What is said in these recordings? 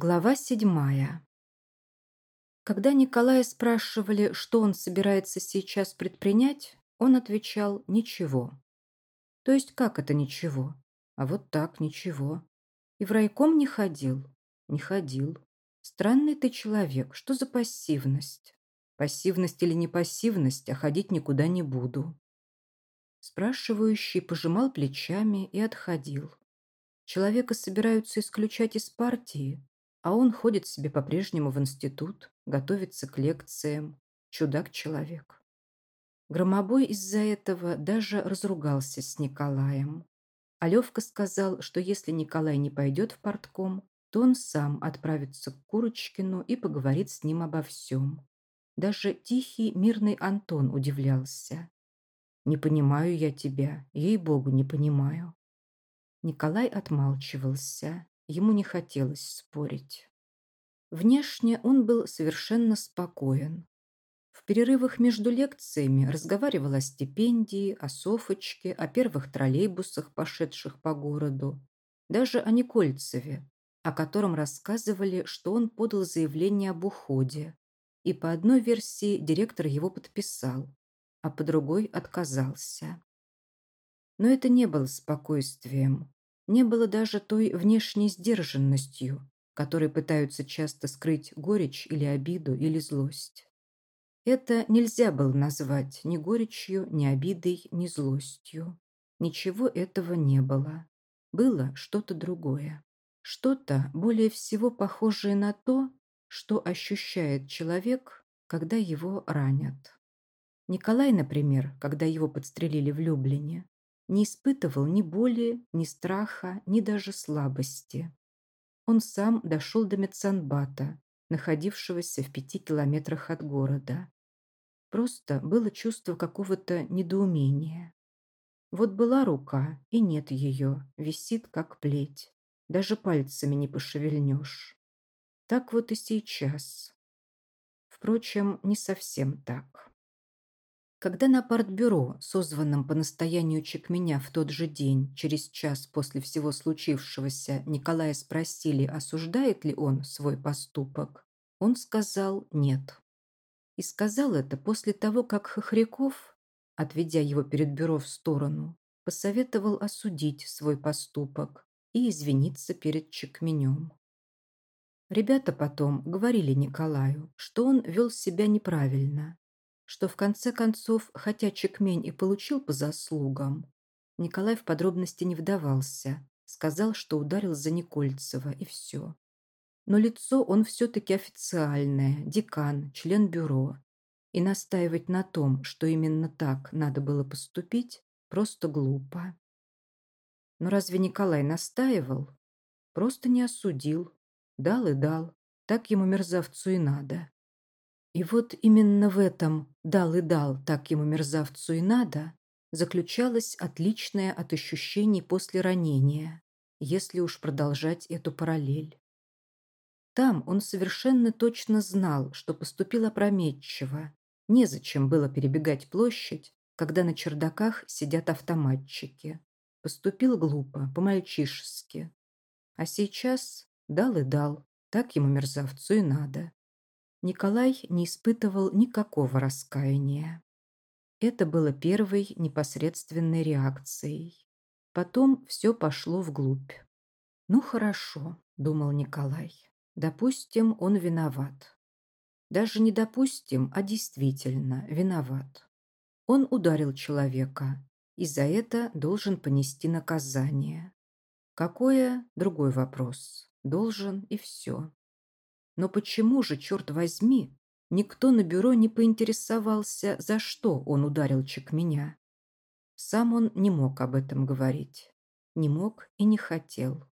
Глава седьмая. Когда Николая спрашивали, что он собирается сейчас предпринять, он отвечал «ничего». То есть как это ничего? А вот так ничего. И в райком не ходил? Не ходил. Странный ты человек, что за пассивность? Пассивность или не пассивность, а ходить никуда не буду. Спрашивающий пожимал плечами и отходил. Человека собираются исключать из партии, а он ходит себе по-прежнему в институт, готовится к лекциям. Чудак-человек. Громобой из-за этого даже разругался с Николаем. Алевка сказал, что если Николай не пойдет в портком, то он сам отправится к Курочкину и поговорит с ним обо всем. Даже тихий, мирный Антон удивлялся. «Не понимаю я тебя, ей-богу, не понимаю». Николай отмалчивался. Ему не хотелось спорить. Внешне он был совершенно спокоен. В перерывах между лекциями разговаривал о стипендии, о Софочке, о первых троллейбусах, пошедших по городу, даже о Никольцеве, о котором рассказывали, что он подал заявление об уходе, и по одной версии директор его подписал, а по другой отказался. Но это не было спокойствием не было даже той внешней сдержанностью, которой пытаются часто скрыть горечь или обиду или злость. Это нельзя было назвать ни горечью, ни обидой, ни злостью. Ничего этого не было. Было что-то другое. Что-то более всего похожее на то, что ощущает человек, когда его ранят. Николай, например, когда его подстрелили в Люблине, не испытывал ни боли, ни страха, ни даже слабости. Он сам дошел до Мецанбата, находившегося в пяти километрах от города. Просто было чувство какого-то недоумения. Вот была рука, и нет ее, висит как плеть. Даже пальцами не пошевельнешь. Так вот и сейчас. Впрочем, не совсем так. Когда на партбюро, созванном по настоянию Чекменя в тот же день, через час после всего случившегося, Николая спросили, осуждает ли он свой поступок, он сказал «нет». И сказал это после того, как Хохряков, отведя его перед бюро в сторону, посоветовал осудить свой поступок и извиниться перед Чекменем. Ребята потом говорили Николаю, что он вел себя неправильно, что в конце концов, хотя Чекмень и получил по заслугам, Николай в подробности не вдавался, сказал, что ударил за Никольцева, и все. Но лицо он все-таки официальное, декан, член бюро. И настаивать на том, что именно так надо было поступить, просто глупо. Но разве Николай настаивал? Просто не осудил. Дал и дал. Так ему мерзавцу и надо. И вот именно в этом «дал и дал, так ему мерзавцу и надо» заключалось отличное от ощущений после ранения, если уж продолжать эту параллель. Там он совершенно точно знал, что поступил опрометчиво. Незачем было перебегать площадь, когда на чердаках сидят автоматчики. Поступил глупо, по-мальчишески. А сейчас дал и дал, так ему мерзавцу и надо. Николай не испытывал никакого раскаяния. Это было первой непосредственной реакцией. Потом все пошло вглубь. «Ну хорошо», — думал Николай. «Допустим, он виноват. Даже не допустим, а действительно виноват. Он ударил человека, и за это должен понести наказание. Какое – другой вопрос. Должен и все. Но почему же, черт возьми, никто на бюро не поинтересовался, за что он ударил меня? Сам он не мог об этом говорить. Не мог и не хотел.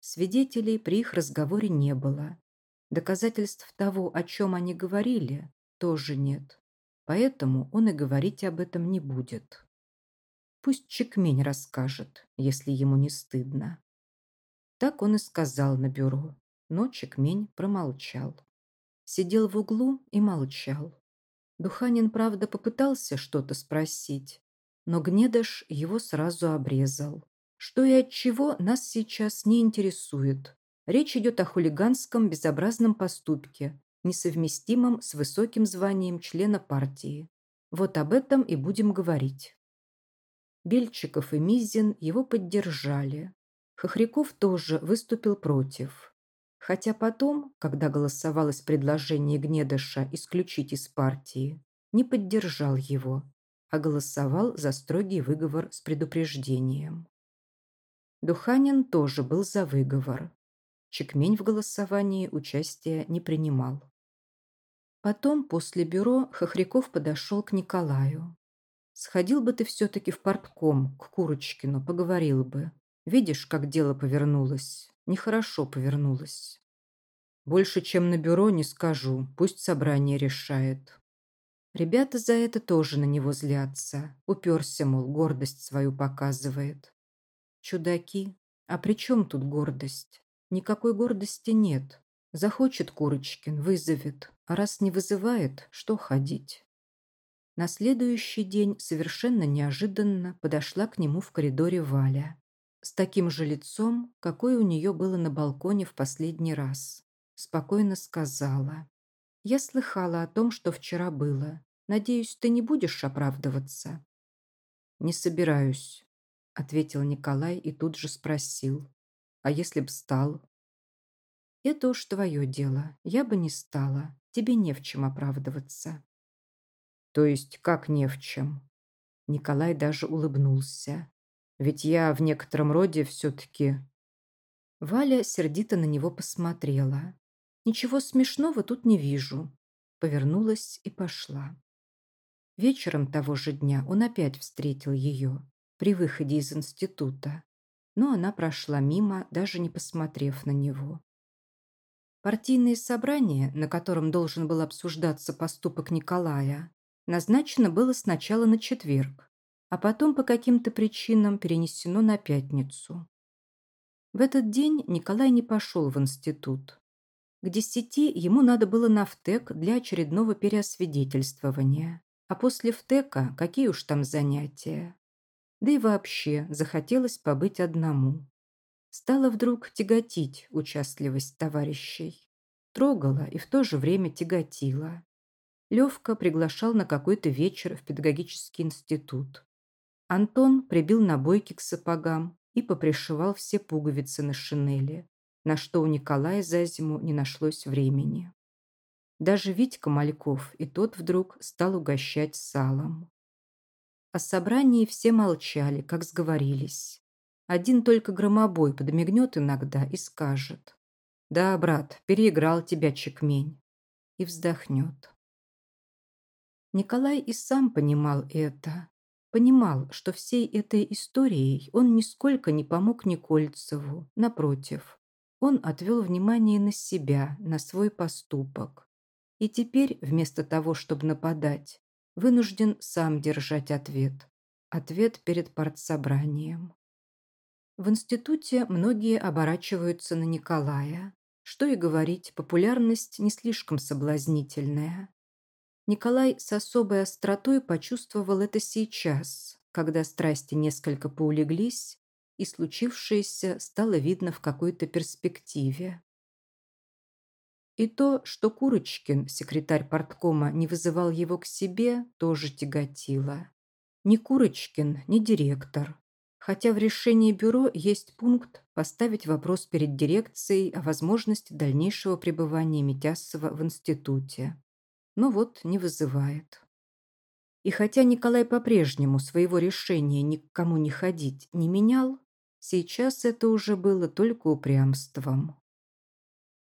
Свидетелей при их разговоре не было. Доказательств того, о чем они говорили, тоже нет. Поэтому он и говорить об этом не будет. Пусть Чекмень расскажет, если ему не стыдно. Так он и сказал на бюро но Чекмень промолчал. Сидел в углу и молчал. Духанин, правда, попытался что-то спросить, но Гнедыш его сразу обрезал. Что и от чего нас сейчас не интересует. Речь идет о хулиганском безобразном поступке, несовместимом с высоким званием члена партии. Вот об этом и будем говорить. Бельчиков и Мизин его поддержали. Хохряков тоже выступил против. Хотя потом, когда голосовалось предложение Гнедыша исключить из партии, не поддержал его, а голосовал за строгий выговор с предупреждением. Духанин тоже был за выговор. Чекмень в голосовании участия не принимал. Потом, после бюро, Хохряков подошел к Николаю. «Сходил бы ты все-таки в портком, к Курочкину, поговорил бы. Видишь, как дело повернулось? Нехорошо повернулось. Больше, чем на бюро, не скажу. Пусть собрание решает». Ребята за это тоже на него злятся. Уперся, мол, гордость свою показывает. Чудаки. А при чем тут гордость? Никакой гордости нет. Захочет Курочкин, вызовет. А раз не вызывает, что ходить? На следующий день совершенно неожиданно подошла к нему в коридоре Валя. С таким же лицом, какое у нее было на балконе в последний раз. Спокойно сказала. «Я слыхала о том, что вчера было. Надеюсь, ты не будешь оправдываться?» «Не собираюсь», — ответил Николай и тут же спросил. «А если б стал?» «Это уж твое дело. Я бы не стала. Тебе не в чем оправдываться». «То есть как не в чем?» Николай даже улыбнулся. «Ведь я в некотором роде все-таки...» Валя сердито на него посмотрела. «Ничего смешного тут не вижу». Повернулась и пошла. Вечером того же дня он опять встретил ее при выходе из института, но она прошла мимо, даже не посмотрев на него. Партийное собрание, на котором должен был обсуждаться поступок Николая, назначено было сначала на четверг, а потом по каким-то причинам перенесено на пятницу. В этот день Николай не пошел в институт. К десяти ему надо было на ВТЭК для очередного переосвидетельствования, а после ВТЭКа какие уж там занятия. Да и вообще захотелось побыть одному стала вдруг тяготить участливость товарищей. Трогала и в то же время тяготила. Левка приглашал на какой-то вечер в педагогический институт. Антон прибил набойки к сапогам и попришивал все пуговицы на шинели, на что у Николая за зиму не нашлось времени. Даже Витька Мальков и тот вдруг стал угощать салом. О собрании все молчали, как сговорились. Один только громобой подмигнет иногда и скажет. «Да, брат, переиграл тебя чекмень». И вздохнет. Николай и сам понимал это. Понимал, что всей этой историей он нисколько не помог Никольцеву. Напротив, он отвел внимание на себя, на свой поступок. И теперь, вместо того, чтобы нападать, вынужден сам держать ответ. Ответ перед партсобранием. В институте многие оборачиваются на Николая. Что и говорить, популярность не слишком соблазнительная. Николай с особой остротой почувствовал это сейчас, когда страсти несколько поулеглись, и случившееся стало видно в какой-то перспективе. И то, что Курочкин, секретарь порткома, не вызывал его к себе, тоже тяготило. Ни Курочкин, ни директор хотя в решении бюро есть пункт поставить вопрос перед дирекцией о возможности дальнейшего пребывания Митясова в институте. Но вот не вызывает. И хотя Николай по-прежнему своего решения ни к кому не ходить не менял, сейчас это уже было только упрямством.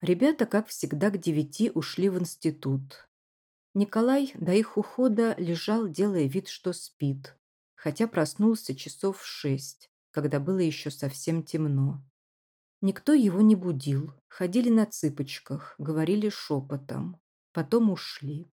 Ребята, как всегда, к девяти ушли в институт. Николай до их ухода лежал, делая вид, что спит, хотя проснулся часов в шесть, когда было еще совсем темно. Никто его не будил, ходили на цыпочках, говорили шепотом, потом ушли.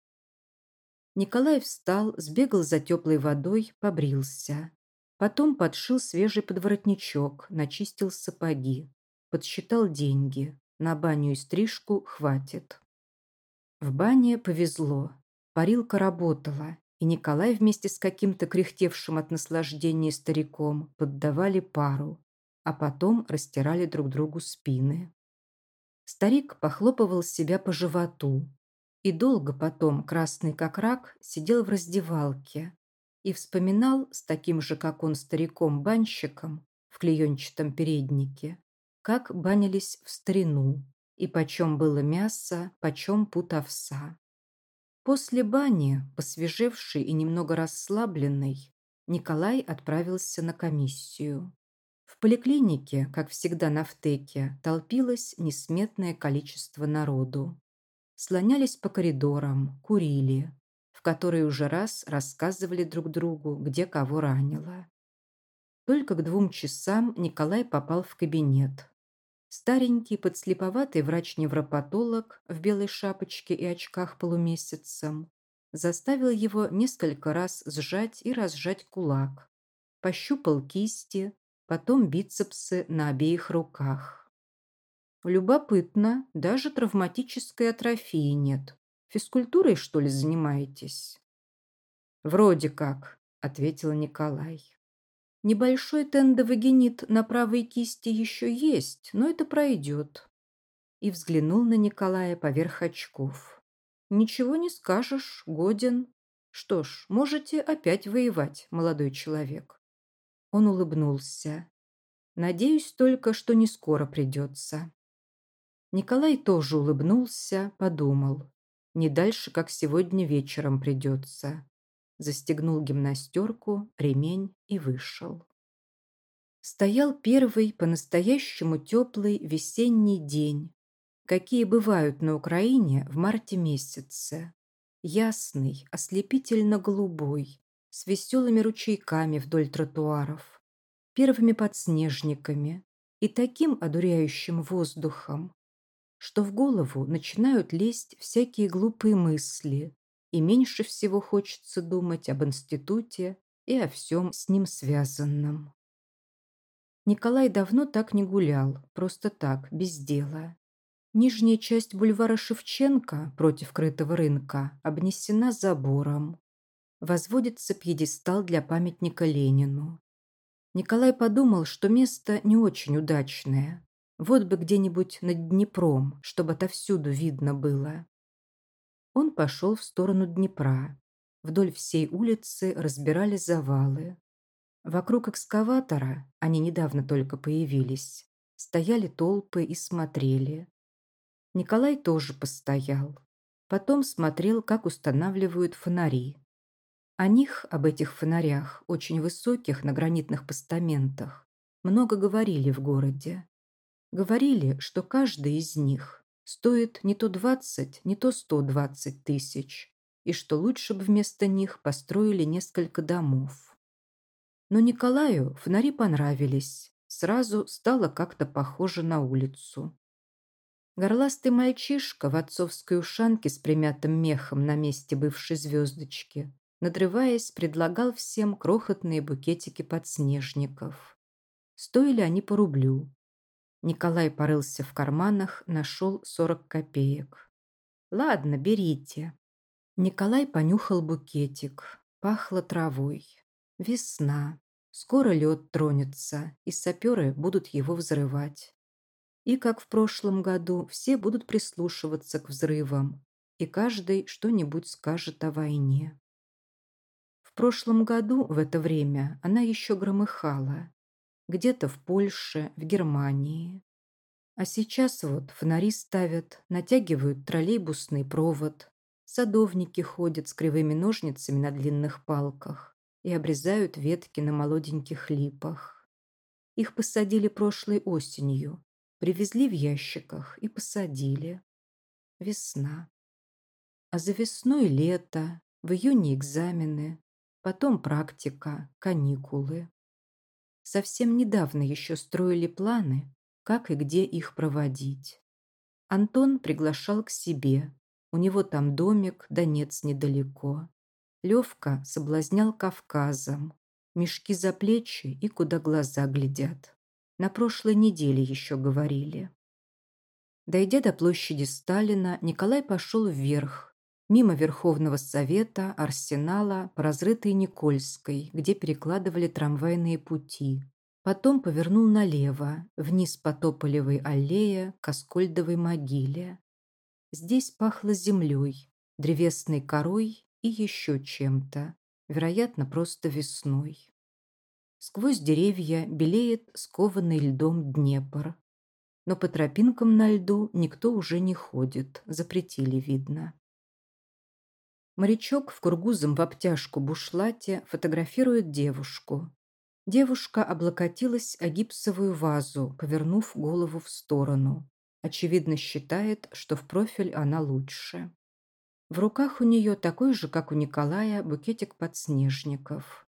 Николай встал, сбегал за теплой водой, побрился. Потом подшил свежий подворотничок, начистил сапоги, подсчитал деньги. На баню и стрижку хватит. В бане повезло. Парилка работала, и Николай вместе с каким-то кряхтевшим от наслаждения стариком поддавали пару, а потом растирали друг другу спины. Старик похлопывал себя по животу. И долго потом, красный как рак, сидел в раздевалке и вспоминал с таким же, как он, стариком-банщиком в клеенчатом переднике, как банились в старину, и почем было мясо, почем пут овса. После бани, посвежевший и немного расслабленный, Николай отправился на комиссию. В поликлинике, как всегда на втеке, толпилось несметное количество народу. Слонялись по коридорам, курили, в которые уже раз рассказывали друг другу, где кого ранило. Только к двум часам Николай попал в кабинет. Старенький, подслеповатый врач-невропатолог в белой шапочке и очках полумесяцем заставил его несколько раз сжать и разжать кулак, пощупал кисти, потом бицепсы на обеих руках. Любопытно, даже травматической атрофии нет. Физкультурой, что ли, занимаетесь? Вроде как, ответил Николай. Небольшой тендовагенит на правой кисти еще есть, но это пройдет. И взглянул на Николая поверх очков. Ничего не скажешь, годен. Что ж, можете опять воевать, молодой человек. Он улыбнулся. Надеюсь только, что не скоро придется. Николай тоже улыбнулся, подумал. Не дальше, как сегодня вечером придется застегнул гимнастерку, ремень и вышел. Стоял первый по-настоящему теплый весенний день, какие бывают на Украине в марте месяце. Ясный, ослепительно-голубой, с веселыми ручейками вдоль тротуаров, первыми подснежниками и таким одуряющим воздухом, что в голову начинают лезть всякие глупые мысли, и меньше всего хочется думать об институте и о всем с ним связанном. Николай давно так не гулял, просто так, без дела. Нижняя часть бульвара Шевченко против крытого рынка обнесена забором. Возводится пьедестал для памятника Ленину. Николай подумал, что место не очень удачное. Вот бы где-нибудь над Днепром, чтобы отовсюду видно было. Он пошел в сторону Днепра. Вдоль всей улицы разбирали завалы. Вокруг экскаватора, они недавно только появились, стояли толпы и смотрели. Николай тоже постоял. Потом смотрел, как устанавливают фонари. О них, об этих фонарях, очень высоких на гранитных постаментах, много говорили в городе. Говорили, что каждый из них стоит не то 20, не то 120 тысяч, и что лучше бы вместо них построили несколько домов. Но Николаю фонари понравились, сразу стало как-то похоже на улицу. Горластый мальчишка в отцовской ушанке с примятым мехом на месте бывшей звездочки, надрываясь, предлагал всем крохотные букетики подснежников. Стоили они по рублю, Николай порылся в карманах, нашел сорок копеек. «Ладно, берите». Николай понюхал букетик. Пахло травой. Весна. Скоро лед тронется, и саперы будут его взрывать. И, как в прошлом году, все будут прислушиваться к взрывам, и каждый что-нибудь скажет о войне. В прошлом году в это время она еще громыхала где-то в Польше, в Германии. А сейчас вот фонари ставят, натягивают троллейбусный провод, садовники ходят с кривыми ножницами на длинных палках и обрезают ветки на молоденьких липах. Их посадили прошлой осенью, привезли в ящиках и посадили. Весна. А за весной лето, в июне экзамены, потом практика, каникулы. Совсем недавно еще строили планы, как и где их проводить. Антон приглашал к себе. У него там домик, Донец недалеко. Левка соблазнял Кавказом. Мешки за плечи и куда глаза глядят. На прошлой неделе еще говорили. Дойдя до площади Сталина, Николай пошел вверх, мимо Верховного Совета, Арсенала, по разрытой Никольской, где перекладывали трамвайные пути, Потом повернул налево, вниз по тополевой аллее к Аскольдовой могиле. Здесь пахло землей, древесной корой и еще чем-то, вероятно, просто весной. Сквозь деревья белеет скованный льдом Днепр. Но по тропинкам на льду никто уже не ходит, запретили, видно. Морячок в кургузом в обтяжку бушлате фотографирует девушку. Девушка облокотилась о гипсовую вазу, повернув голову в сторону. Очевидно, считает, что в профиль она лучше. В руках у нее такой же, как у Николая, букетик подснежников.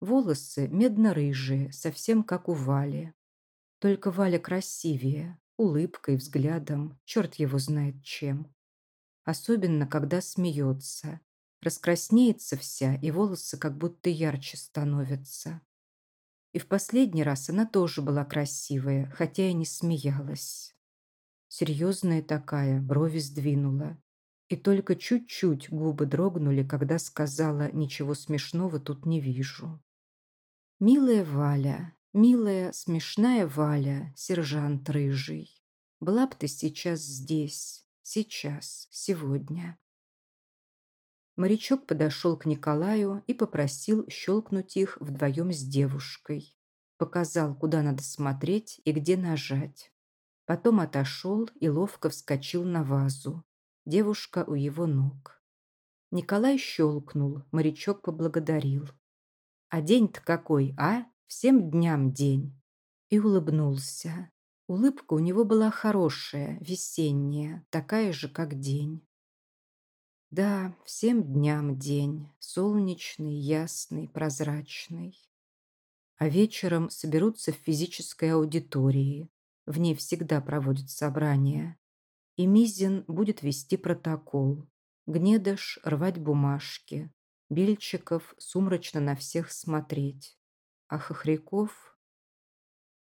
Волосы медно-рыжие, совсем как у Вали. Только Валя красивее, улыбкой, взглядом, черт его знает чем. Особенно, когда смеется. Раскраснеется вся, и волосы как будто ярче становятся. И в последний раз она тоже была красивая, хотя и не смеялась. Серьезная такая, брови сдвинула. И только чуть-чуть губы дрогнули, когда сказала «Ничего смешного тут не вижу». Милая Валя, милая, смешная Валя, сержант рыжий. Была б ты сейчас здесь, сейчас, сегодня. Морячок подошел к Николаю и попросил щелкнуть их вдвоем с девушкой. Показал, куда надо смотреть и где нажать. Потом отошел и ловко вскочил на вазу. Девушка у его ног. Николай щелкнул, морячок поблагодарил. А день-то какой, а? Всем дням день. И улыбнулся. Улыбка у него была хорошая, весенняя, такая же, как день. Да, всем дням день, солнечный, ясный, прозрачный. А вечером соберутся в физической аудитории. В ней всегда проводят собрания. И Мизин будет вести протокол. Гнедыш рвать бумажки. Бельчиков сумрачно на всех смотреть, а Хохряков